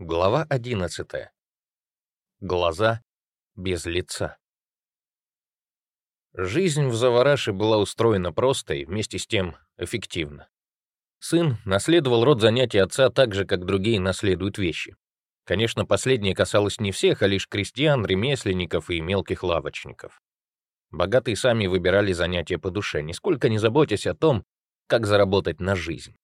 Глава 11. Глаза без лица. Жизнь в Завараше была устроена просто и вместе с тем эффективно. Сын наследовал род занятий отца так же, как другие наследуют вещи. Конечно, последнее касалось не всех, а лишь крестьян, ремесленников и мелких лавочников. Богатые сами выбирали занятия по душе, нисколько не заботясь о том, как заработать на жизнь.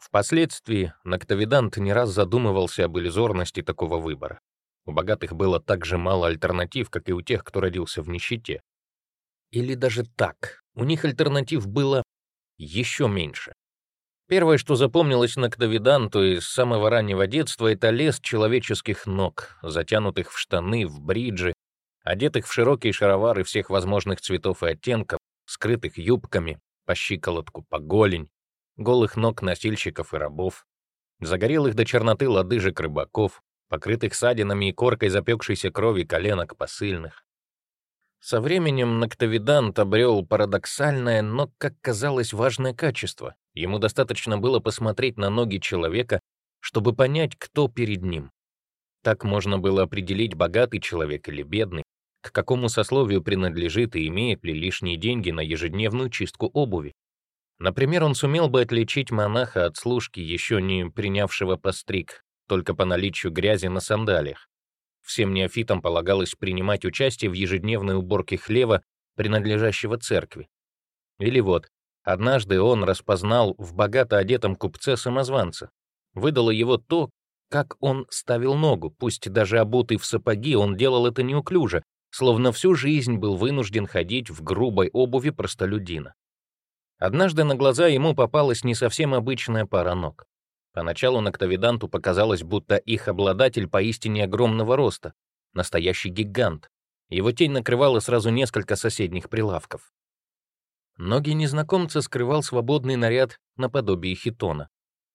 Впоследствии Ноктовидант не раз задумывался об иллюзорности такого выбора. У богатых было так же мало альтернатив, как и у тех, кто родился в нищете. Или даже так, у них альтернатив было еще меньше. Первое, что запомнилось Ноктовиданту из самого раннего детства, это лес человеческих ног, затянутых в штаны, в бриджи, одетых в широкие шаровары всех возможных цветов и оттенков, скрытых юбками, по щиколотку, по голень, голых ног носильщиков и рабов, загорелых до черноты лодыжек рыбаков, покрытых садинами и коркой запекшейся крови коленок посыльных. Со временем Ноктовидант обрел парадоксальное, но, как казалось, важное качество. Ему достаточно было посмотреть на ноги человека, чтобы понять, кто перед ним. Так можно было определить, богатый человек или бедный, к какому сословию принадлежит и имеет ли лишние деньги на ежедневную чистку обуви. Например, он сумел бы отличить монаха от служки, еще не принявшего постриг, только по наличию грязи на сандалиях. Всем неофитам полагалось принимать участие в ежедневной уборке хлева, принадлежащего церкви. Или вот, однажды он распознал в богато одетом купце самозванца. Выдало его то, как он ставил ногу, пусть даже обутый в сапоги, он делал это неуклюже, словно всю жизнь был вынужден ходить в грубой обуви простолюдина. Однажды на глаза ему попалась не совсем обычная пара ног. Поначалу Ноктовиданту показалось, будто их обладатель поистине огромного роста, настоящий гигант. Его тень накрывала сразу несколько соседних прилавков. Ноги незнакомца скрывал свободный наряд наподобие хитона.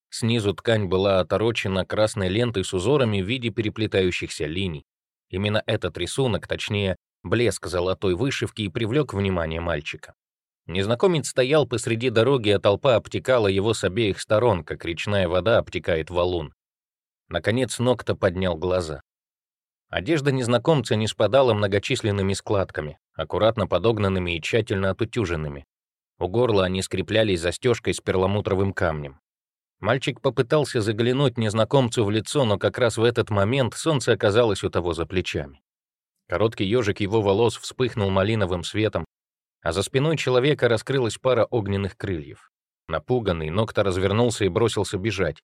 Снизу ткань была оторочена красной лентой с узорами в виде переплетающихся линий. Именно этот рисунок, точнее, блеск золотой вышивки и привлек внимание мальчика. Незнакомец стоял посреди дороги, а толпа обтекала его с обеих сторон, как речная вода обтекает валун. Наконец Нокта поднял глаза. Одежда незнакомца не спадала многочисленными складками, аккуратно подогнанными и тщательно отутюженными. У горла они скреплялись застежкой с перламутровым камнем. Мальчик попытался заглянуть незнакомцу в лицо, но как раз в этот момент солнце оказалось у того за плечами. Короткий ежик его волос вспыхнул малиновым светом, а за спиной человека раскрылась пара огненных крыльев. Напуганный, Нокта развернулся и бросился бежать.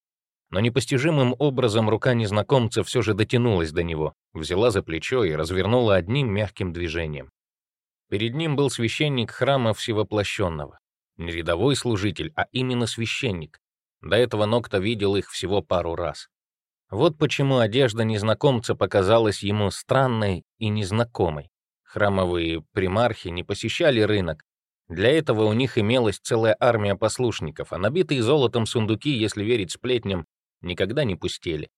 Но непостижимым образом рука незнакомца все же дотянулась до него, взяла за плечо и развернула одним мягким движением. Перед ним был священник храма Всевоплощенного. Не рядовой служитель, а именно священник. До этого Нокта видел их всего пару раз. Вот почему одежда незнакомца показалась ему странной и незнакомой. Храмовые примархи не посещали рынок. Для этого у них имелась целая армия послушников, а набитые золотом сундуки, если верить сплетням, никогда не пустели.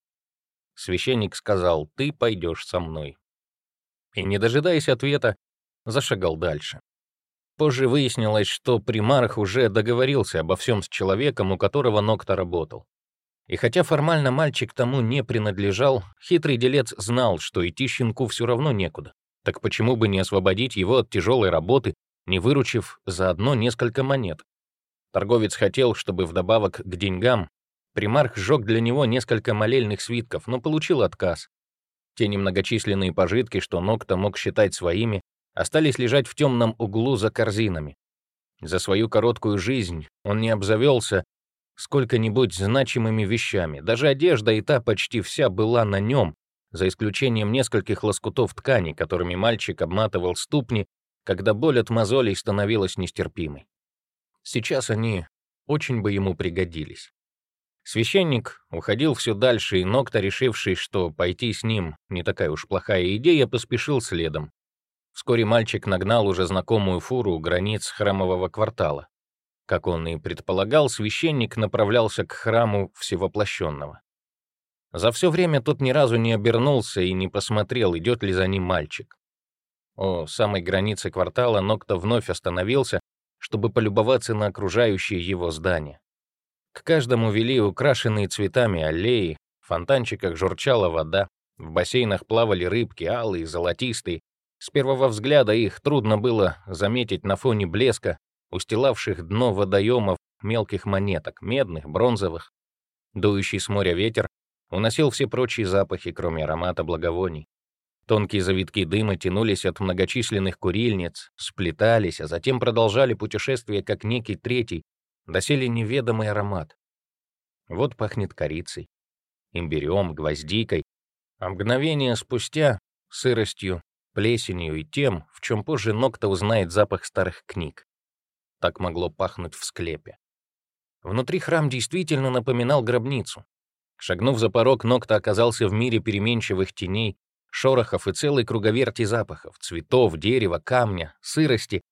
Священник сказал, «Ты пойдешь со мной». И, не дожидаясь ответа, зашагал дальше. Позже выяснилось, что примарх уже договорился обо всем с человеком, у которого Нокта работал. И хотя формально мальчик тому не принадлежал, хитрый делец знал, что идти щенку все равно некуда. Так почему бы не освободить его от тяжелой работы, не выручив заодно несколько монет? Торговец хотел, чтобы вдобавок к деньгам примарх сжег для него несколько молельных свитков, но получил отказ. Те немногочисленные пожитки, что Нокта мог считать своими, остались лежать в темном углу за корзинами. За свою короткую жизнь он не обзавелся сколько-нибудь значимыми вещами. Даже одежда и та почти вся была на нем, за исключением нескольких лоскутов ткани, которыми мальчик обматывал ступни, когда боль от мозолей становилась нестерпимой. Сейчас они очень бы ему пригодились. Священник уходил все дальше, и Нокта, решивший, что пойти с ним не такая уж плохая идея, поспешил следом. Вскоре мальчик нагнал уже знакомую фуру у границ храмового квартала. Как он и предполагал, священник направлялся к храму Всевоплощенного. За все время тот ни разу не обернулся и не посмотрел, идет ли за ним мальчик. У самой границы квартала Нокта вновь остановился, чтобы полюбоваться на окружающие его здания. К каждому вели украшенные цветами аллеи, В фонтанчиках журчала вода, в бассейнах плавали рыбки, алые, золотистые. С первого взгляда их трудно было заметить на фоне блеска, устилавших дно водоемов мелких монеток, медных, бронзовых. Дующий с моря ветер уносил все прочие запахи, кроме аромата благовоний. Тонкие завитки дыма тянулись от многочисленных курильниц, сплетались, а затем продолжали путешествие как некий третий, доселе неведомый аромат. Вот пахнет корицей, имбирем, гвоздикой, а мгновение спустя — сыростью, плесенью и тем, в чем позже Нокта узнает запах старых книг. Так могло пахнуть в склепе. Внутри храм действительно напоминал гробницу. Шагнув за порог, Нокта оказался в мире переменчивых теней, шорохов и целой круговерти запахов, цветов, дерева, камня, сырости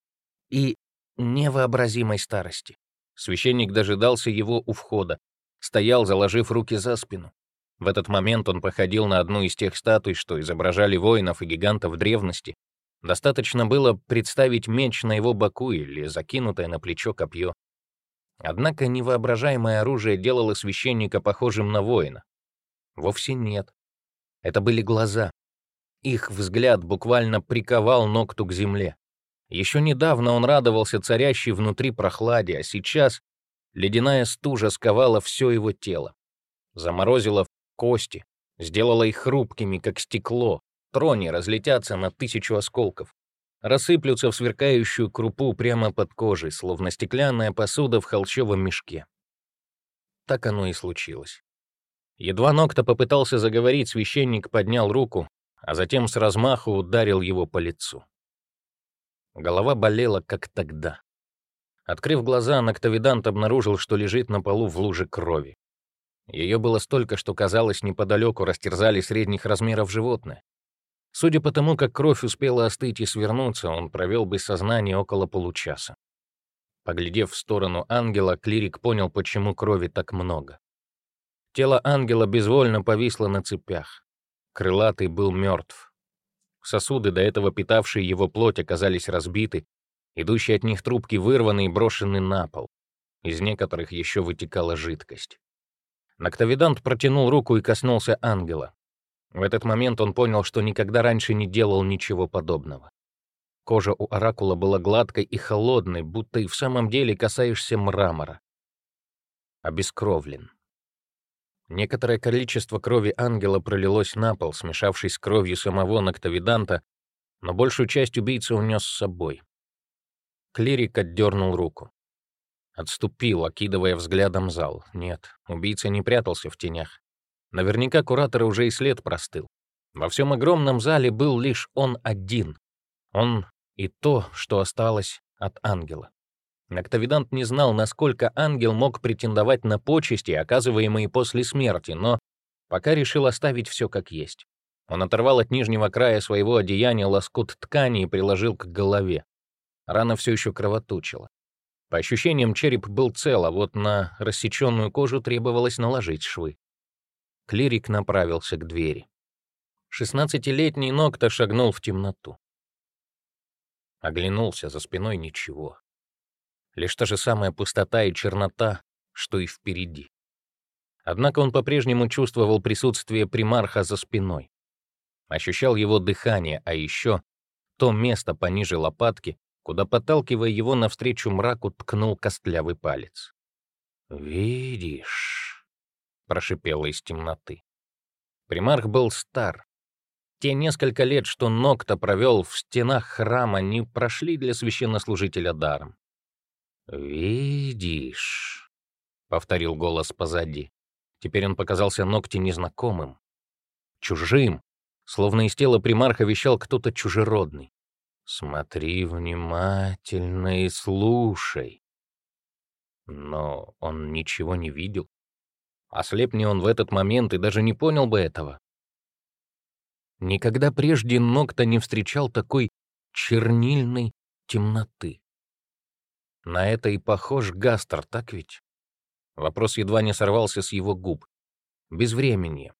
и невообразимой старости. Священник дожидался его у входа, стоял, заложив руки за спину. В этот момент он походил на одну из тех статуй, что изображали воинов и гигантов древности. Достаточно было представить меч на его боку или закинутое на плечо копье. Однако невоображаемое оружие делало священника похожим на воина. Вовсе нет. Это были глаза. Их взгляд буквально приковал Нокту к земле. Еще недавно он радовался царящей внутри прохладе, а сейчас ледяная стужа сковала все его тело. Заморозила кости, сделала их хрупкими, как стекло. Трони разлетятся на тысячу осколков рассыплются в сверкающую крупу прямо под кожей, словно стеклянная посуда в холщовом мешке. Так оно и случилось. Едва Нокта попытался заговорить, священник поднял руку, а затем с размаху ударил его по лицу. Голова болела, как тогда. Открыв глаза, Ноктовидант обнаружил, что лежит на полу в луже крови. Ее было столько, что, казалось, неподалеку растерзали средних размеров животное. Судя по тому, как кровь успела остыть и свернуться, он провел без сознания около получаса. Поглядев в сторону ангела, клирик понял, почему крови так много. Тело ангела безвольно повисло на цепях. Крылатый был мертв. Сосуды, до этого питавшие его плоть, оказались разбиты, идущие от них трубки вырваны и брошены на пол. Из некоторых еще вытекала жидкость. Ноктовидант протянул руку и коснулся ангела. В этот момент он понял, что никогда раньше не делал ничего подобного. Кожа у оракула была гладкой и холодной, будто и в самом деле касаешься мрамора. Обескровлен. Некоторое количество крови ангела пролилось на пол, смешавшись с кровью самого Ноктовиданта, но большую часть убийца унес с собой. Клирик отдернул руку. Отступил, окидывая взглядом зал. Нет, убийца не прятался в тенях. Наверняка куратора уже и след простыл. Во всем огромном зале был лишь он один. Он и то, что осталось от ангела. Ноктовидант не знал, насколько ангел мог претендовать на почести, оказываемые после смерти, но пока решил оставить все как есть. Он оторвал от нижнего края своего одеяния лоскут ткани и приложил к голове. Рана все еще кровоточила. По ощущениям, череп был цел, а вот на рассеченную кожу требовалось наложить швы. Клирик направился к двери. Шестнадцатилетний Нокта шагнул в темноту. Оглянулся, за спиной ничего. Лишь та же самая пустота и чернота, что и впереди. Однако он по-прежнему чувствовал присутствие примарха за спиной. Ощущал его дыхание, а еще то место пониже лопатки, куда, подталкивая его навстречу мраку, ткнул костлявый палец. «Видишь?» Прошипело из темноты. Примарх был стар. Те несколько лет, что Нокта провел в стенах храма, не прошли для священнослужителя даром. «Видишь», — повторил голос позади. Теперь он показался Нокте незнакомым, чужим, словно из тела примарха вещал кто-то чужеродный. «Смотри внимательно и слушай». Но он ничего не видел. Ослепни он в этот момент и даже не понял бы этого. Никогда прежде Нокта не встречал такой чернильной темноты. На это и похож Гастер, так ведь? Вопрос едва не сорвался с его губ. Безвременье,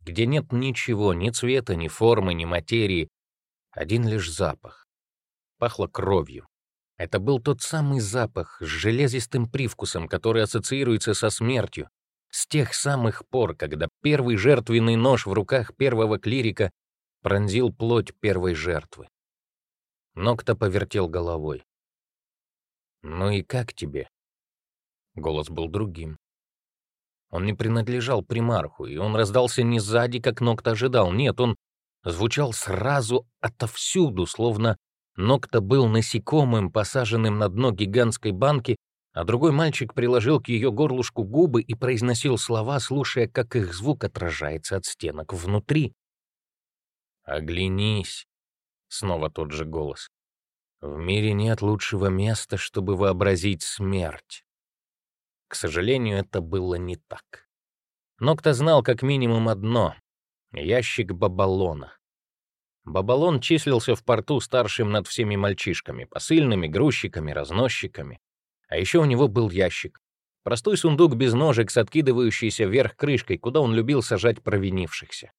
где нет ничего, ни цвета, ни формы, ни материи, один лишь запах. Пахло кровью. Это был тот самый запах с железистым привкусом, который ассоциируется со смертью, С тех самых пор, когда первый жертвенный нож в руках первого клирика пронзил плоть первой жертвы. Нокта повертел головой. «Ну и как тебе?» Голос был другим. Он не принадлежал примарху, и он раздался не сзади, как Нокта ожидал. Нет, он звучал сразу отовсюду, словно Нокта был насекомым, посаженным на дно гигантской банки, а другой мальчик приложил к ее горлышку губы и произносил слова, слушая, как их звук отражается от стенок внутри. «Оглянись!» — снова тот же голос. «В мире нет лучшего места, чтобы вообразить смерть». К сожалению, это было не так. Но кто знал как минимум одно — ящик Бабалона. Бабалон числился в порту старшим над всеми мальчишками, посыльными, грузчиками, разносчиками. А еще у него был ящик. Простой сундук без ножек с откидывающейся вверх крышкой, куда он любил сажать провинившихся.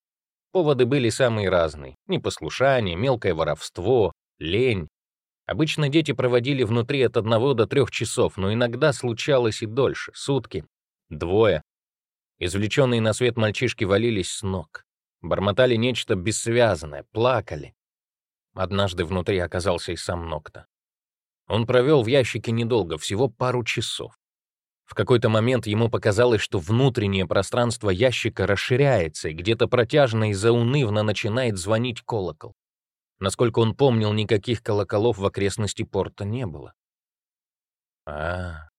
Поводы были самые разные. Непослушание, мелкое воровство, лень. Обычно дети проводили внутри от одного до трех часов, но иногда случалось и дольше, сутки, двое. Извлеченные на свет мальчишки валились с ног. Бормотали нечто бессвязное, плакали. Однажды внутри оказался и сам Нокта. Он провел в ящике недолго, всего пару часов. В какой-то момент ему показалось, что внутреннее пространство ящика расширяется, и где-то протяжно и заунывно начинает звонить колокол. Насколько он помнил, никаких колоколов в окрестности порта не было. «А,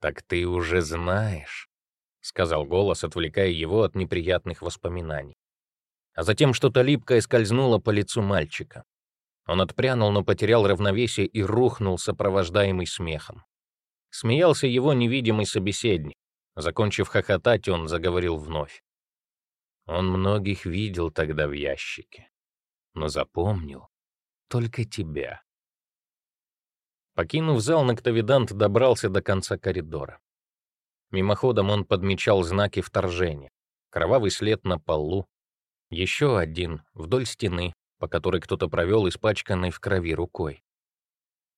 так ты уже знаешь», — сказал голос, отвлекая его от неприятных воспоминаний. А затем что-то липкое скользнуло по лицу мальчика. Он отпрянул, но потерял равновесие и рухнул, сопровождаемый смехом. Смеялся его невидимый собеседник. Закончив хохотать, он заговорил вновь. Он многих видел тогда в ящике, но запомнил только тебя. Покинув зал, Ноктовидант добрался до конца коридора. Мимоходом он подмечал знаки вторжения. Кровавый след на полу, еще один вдоль стены, по которой кто-то провел испачканной в крови рукой.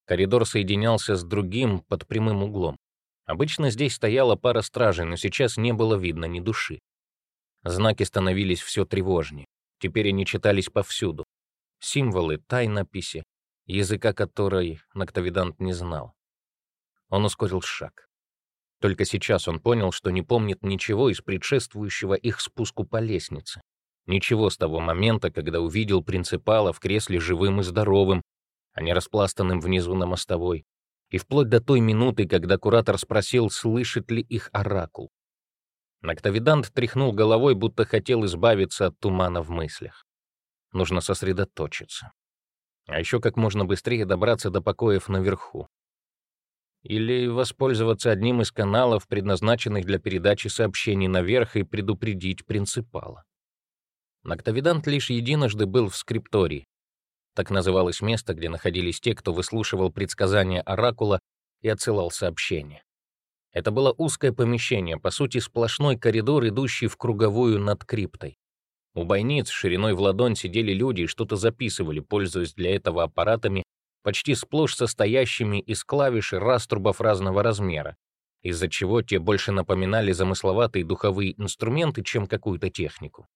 Коридор соединялся с другим под прямым углом. Обычно здесь стояла пара стражей, но сейчас не было видно ни души. Знаки становились все тревожнее. Теперь они читались повсюду. Символы, тайнописи, языка которой Ноктовидант не знал. Он ускорил шаг. Только сейчас он понял, что не помнит ничего из предшествующего их спуску по лестнице. Ничего с того момента, когда увидел принципала в кресле живым и здоровым, а не распластанным внизу на мостовой, и вплоть до той минуты, когда куратор спросил, слышит ли их оракул. Ноктовидант тряхнул головой, будто хотел избавиться от тумана в мыслях. Нужно сосредоточиться. А еще как можно быстрее добраться до покоев наверху. Или воспользоваться одним из каналов, предназначенных для передачи сообщений наверх, и предупредить принципала. Ноктовидант лишь единожды был в скриптории. Так называлось место, где находились те, кто выслушивал предсказания Оракула и отсылал сообщения. Это было узкое помещение, по сути, сплошной коридор, идущий в круговую над криптой. У бойниц шириной в ладонь сидели люди и что-то записывали, пользуясь для этого аппаратами, почти сплошь состоящими из клавиш и раструбов разного размера, из-за чего те больше напоминали замысловатые духовые инструменты, чем какую-то технику.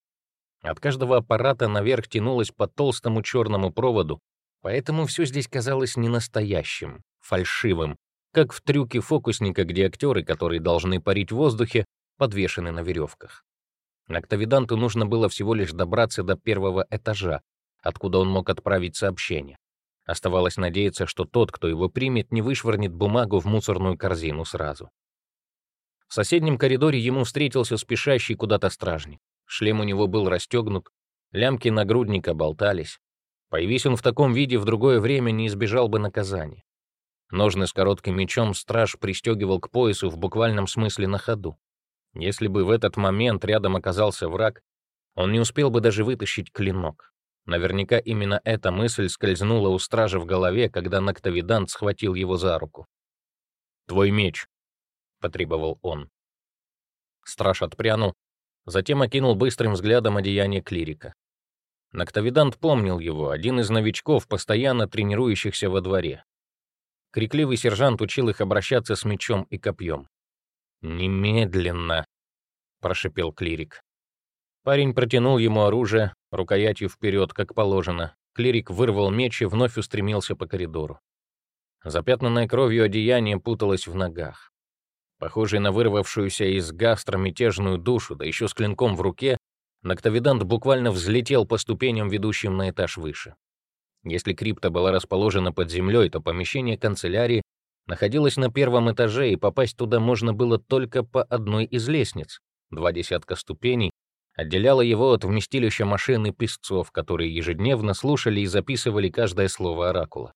От каждого аппарата наверх тянулось по толстому черному проводу, поэтому все здесь казалось ненастоящим, фальшивым, как в трюке фокусника, где актеры, которые должны парить в воздухе, подвешены на веревках. Октавиданту нужно было всего лишь добраться до первого этажа, откуда он мог отправить сообщение. Оставалось надеяться, что тот, кто его примет, не вышвырнет бумагу в мусорную корзину сразу. В соседнем коридоре ему встретился спешащий куда-то стражник. Шлем у него был расстегнут, лямки нагрудника болтались. Появись он в таком виде в другое время, не избежал бы наказания. Ножны с коротким мечом страж пристегивал к поясу в буквальном смысле на ходу. Если бы в этот момент рядом оказался враг, он не успел бы даже вытащить клинок. Наверняка именно эта мысль скользнула у стража в голове, когда Ноктовидант схватил его за руку. «Твой меч», — потребовал он. Страж отпрянул, Затем окинул быстрым взглядом одеяние клирика. Ноктовидант помнил его, один из новичков, постоянно тренирующихся во дворе. Крикливый сержант учил их обращаться с мечом и копьем. «Немедленно!» — прошипел клирик. Парень протянул ему оружие, рукоятью вперед, как положено. Клирик вырвал меч и вновь устремился по коридору. Запятнанное кровью одеяние путалось в ногах. Похожий на вырвавшуюся из гастро мятежную душу, да еще с клинком в руке, Ноктовидант буквально взлетел по ступеням, ведущим на этаж выше. Если крипта была расположена под землей, то помещение канцелярии находилось на первом этаже, и попасть туда можно было только по одной из лестниц. Два десятка ступеней отделяло его от вместилища машины песцов, которые ежедневно слушали и записывали каждое слово оракула.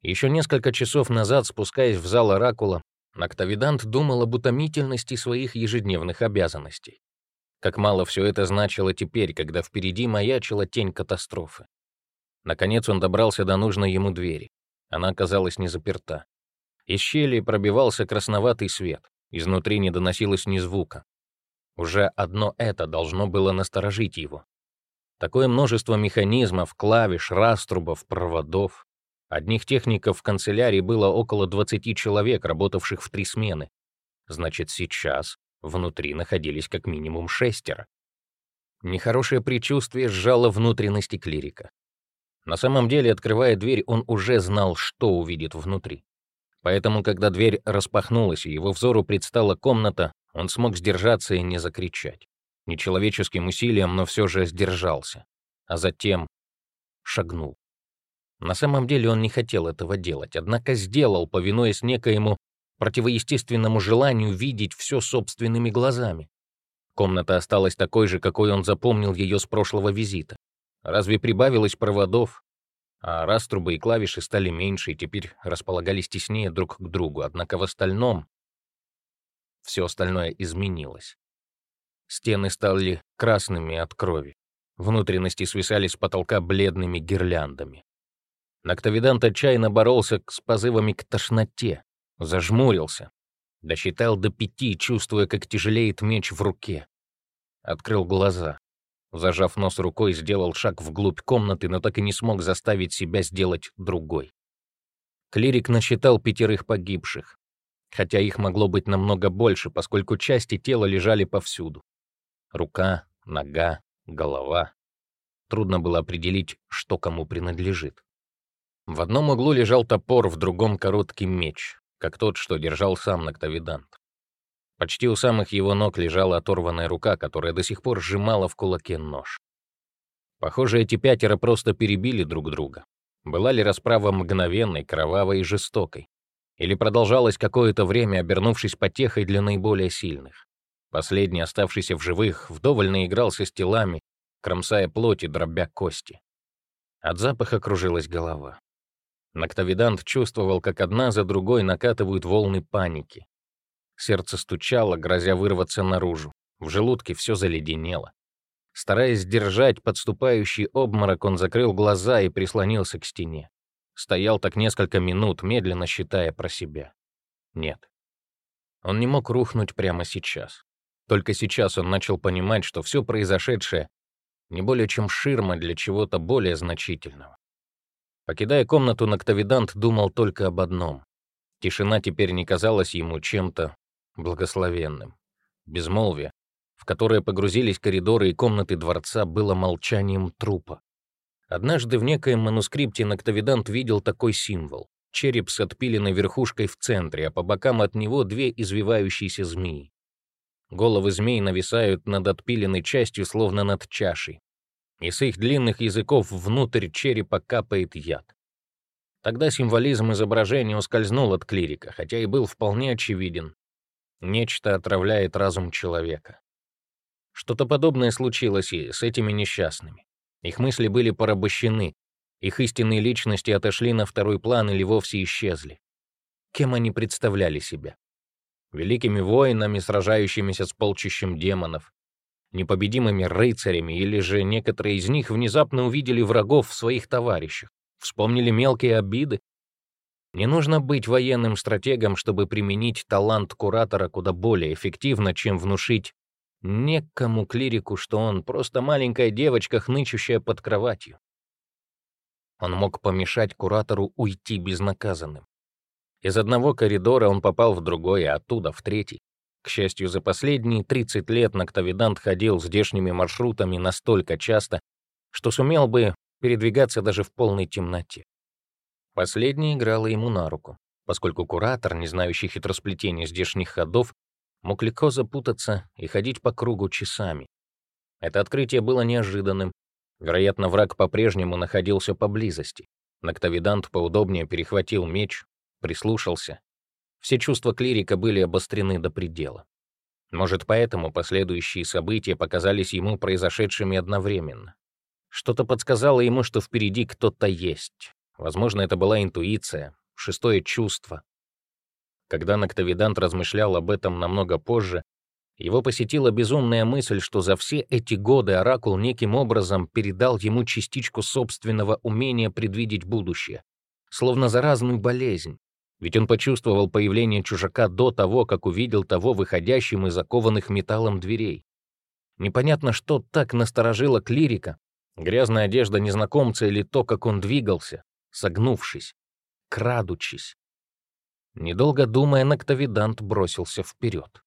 Еще несколько часов назад, спускаясь в зал оракула, Ноктовидант думал об утомительности своих ежедневных обязанностей. Как мало все это значило теперь, когда впереди маячила тень катастрофы. Наконец он добрался до нужной ему двери. Она оказалась не заперта. Из щели пробивался красноватый свет. Изнутри не доносилось ни звука. Уже одно это должно было насторожить его. Такое множество механизмов, клавиш, раструбов, проводов. Одних техников в канцелярии было около 20 человек, работавших в три смены. Значит, сейчас Внутри находились как минимум шестеро. Нехорошее предчувствие сжало внутренности клирика. На самом деле, открывая дверь, он уже знал, что увидит внутри. Поэтому, когда дверь распахнулась и его взору предстала комната, он смог сдержаться и не закричать. Нечеловеческим усилием, но все же сдержался. А затем шагнул. На самом деле он не хотел этого делать, однако сделал, повинуясь некоему противоестественному желанию видеть все собственными глазами. Комната осталась такой же, какой он запомнил ее с прошлого визита. Разве прибавилось проводов? А раструбы и клавиши стали меньше и теперь располагались теснее друг к другу, однако в остальном все остальное изменилось. Стены стали красными от крови. Внутренности свисали с потолка бледными гирляндами. Ноктовидант отчаянно боролся с позывами к тошноте, Зажмурился. Досчитал до пяти, чувствуя, как тяжелеет меч в руке. Открыл глаза. Зажав нос рукой, сделал шаг вглубь комнаты, но так и не смог заставить себя сделать другой. Клирик насчитал пятерых погибших, хотя их могло быть намного больше, поскольку части тела лежали повсюду. Рука, нога, голова. Трудно было определить, что кому принадлежит. В одном углу лежал топор, в другом — короткий меч как тот, что держал сам Ноктовидант. Почти у самых его ног лежала оторванная рука, которая до сих пор сжимала в кулаке нож. Похоже, эти пятеро просто перебили друг друга. Была ли расправа мгновенной, кровавой и жестокой? Или продолжалась какое-то время, обернувшись потехой для наиболее сильных? Последний, оставшийся в живых, вдоволь наигрался с телами, кромсая плоть и дробя кости. От запаха кружилась голова. Ноктовидант чувствовал, как одна за другой накатывают волны паники. Сердце стучало, грозя вырваться наружу. В желудке все заледенело. Стараясь сдержать подступающий обморок, он закрыл глаза и прислонился к стене. Стоял так несколько минут, медленно считая про себя. Нет. Он не мог рухнуть прямо сейчас. Только сейчас он начал понимать, что все произошедшее не более чем ширма для чего-то более значительного. Покидая комнату, Ноктовидант думал только об одном. Тишина теперь не казалась ему чем-то благословенным. Безмолвие, в которое погрузились коридоры и комнаты дворца, было молчанием трупа. Однажды в некоем манускрипте Ноктовидант видел такой символ. Череп с отпиленной верхушкой в центре, а по бокам от него две извивающиеся змеи. Головы змей нависают над отпиленной частью, словно над чашей и с их длинных языков внутрь черепа капает яд. Тогда символизм изображения ускользнул от клирика, хотя и был вполне очевиден. Нечто отравляет разум человека. Что-то подобное случилось и с этими несчастными. Их мысли были порабощены, их истинные личности отошли на второй план или вовсе исчезли. Кем они представляли себя? Великими воинами, сражающимися с полчищем демонов, непобедимыми рыцарями, или же некоторые из них внезапно увидели врагов в своих товарищах, вспомнили мелкие обиды. Не нужно быть военным стратегом, чтобы применить талант куратора куда более эффективно, чем внушить некому клирику, что он просто маленькая девочка, хнычущая под кроватью. Он мог помешать куратору уйти безнаказанным. Из одного коридора он попал в другой, а оттуда в третий. К счастью, за последние 30 лет Ноктовидант ходил здешними маршрутами настолько часто, что сумел бы передвигаться даже в полной темноте. Последнее играло ему на руку, поскольку куратор, не знающий хитросплетения здешних ходов, мог легко запутаться и ходить по кругу часами. Это открытие было неожиданным. Вероятно, враг по-прежнему находился поблизости. Ноктовидант поудобнее перехватил меч, прислушался. Все чувства клирика были обострены до предела. Может, поэтому последующие события показались ему произошедшими одновременно. Что-то подсказало ему, что впереди кто-то есть. Возможно, это была интуиция, шестое чувство. Когда Ноктовидант размышлял об этом намного позже, его посетила безумная мысль, что за все эти годы Оракул неким образом передал ему частичку собственного умения предвидеть будущее, словно заразную болезнь. Ведь он почувствовал появление чужака до того, как увидел того выходящим из закованных металлом дверей. Непонятно, что так насторожило клирика, грязная одежда незнакомца или то, как он двигался, согнувшись, крадучись. Недолго думая, Ноктовидант бросился вперед.